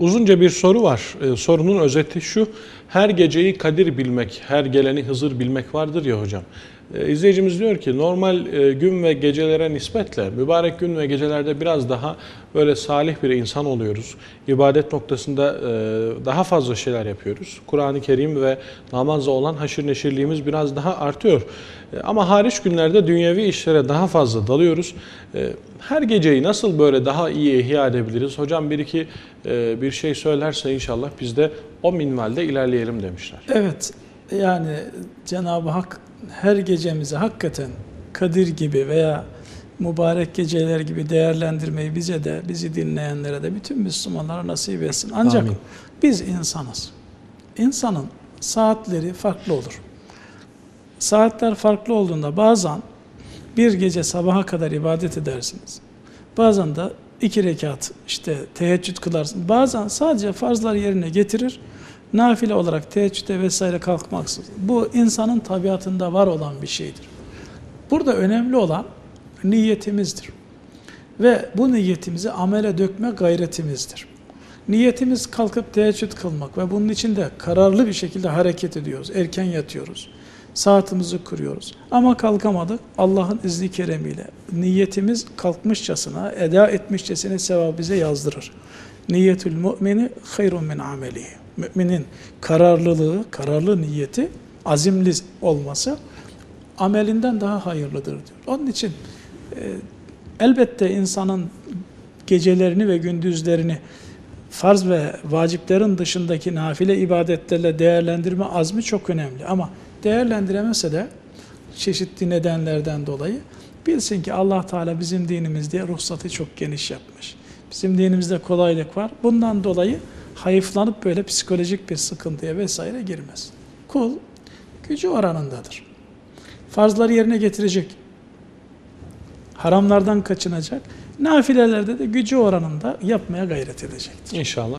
Uzunca bir soru var. Ee, sorunun özeti şu. Her geceyi kadir bilmek, her geleni Hızır bilmek vardır ya hocam. Ee, izleyicimiz diyor ki normal e, gün ve gecelere nispetle mübarek gün ve gecelerde biraz daha böyle salih bir insan oluyoruz. İbadet noktasında e, daha fazla şeyler yapıyoruz. Kur'an-ı Kerim ve namazla olan haşır neşirliğimiz biraz daha artıyor. E, ama hariç günlerde dünyevi işlere daha fazla dalıyoruz. E, her geceyi nasıl böyle daha iyi ihya edebiliriz? Hocam bir iki e, bir şey söylerse inşallah biz de o minvalde ilerleyelim demişler. Evet, yani Cenab-ı Hak her gecemizi hakikaten Kadir gibi veya mübarek geceler gibi değerlendirmeyi bize de, bizi dinleyenlere de, bütün Müslümanlara nasip etsin. Ancak Amin. biz insanız. İnsanın saatleri farklı olur. Saatler farklı olduğunda bazen bir gece sabaha kadar ibadet edersiniz. Bazen de iki rekat işte teheccüd kılarsınız. Bazen sadece farzlar yerine getirir. Nafile olarak teheccüde vesaire kalkmaksız. Bu insanın tabiatında var olan bir şeydir. Burada önemli olan niyetimizdir. Ve bu niyetimizi amele dökme gayretimizdir. Niyetimiz kalkıp teheccüd kılmak ve bunun için de kararlı bir şekilde hareket ediyoruz. Erken yatıyoruz. Saatimizi kuruyoruz. Ama kalkamadık. Allah'ın izni keremiyle niyetimiz kalkmışçasına, eda etmişçesine sevabı bize yazdırır. Niyetül mümini hayrun min amelihi. Müminin kararlılığı, kararlı niyeti, azimli olması amelinden daha hayırlıdır diyor. Onun için e, elbette insanın gecelerini ve gündüzlerini farz ve vaciplerin dışındaki nafile ibadetlerle değerlendirme azmi çok önemli. Ama değerlendiremese de çeşitli nedenlerden dolayı bilsin ki Allah Teala bizim dinimizde ruhsatı çok geniş yapmış. Bizim dinimizde kolaylık var. Bundan dolayı hayıflanıp böyle psikolojik bir sıkıntıya vesaire girmez. Kul gücü oranındadır. Farzları yerine getirecek. Haramlardan kaçınacak. Nafilelerde de gücü oranında yapmaya gayret edecektir. İnşallah.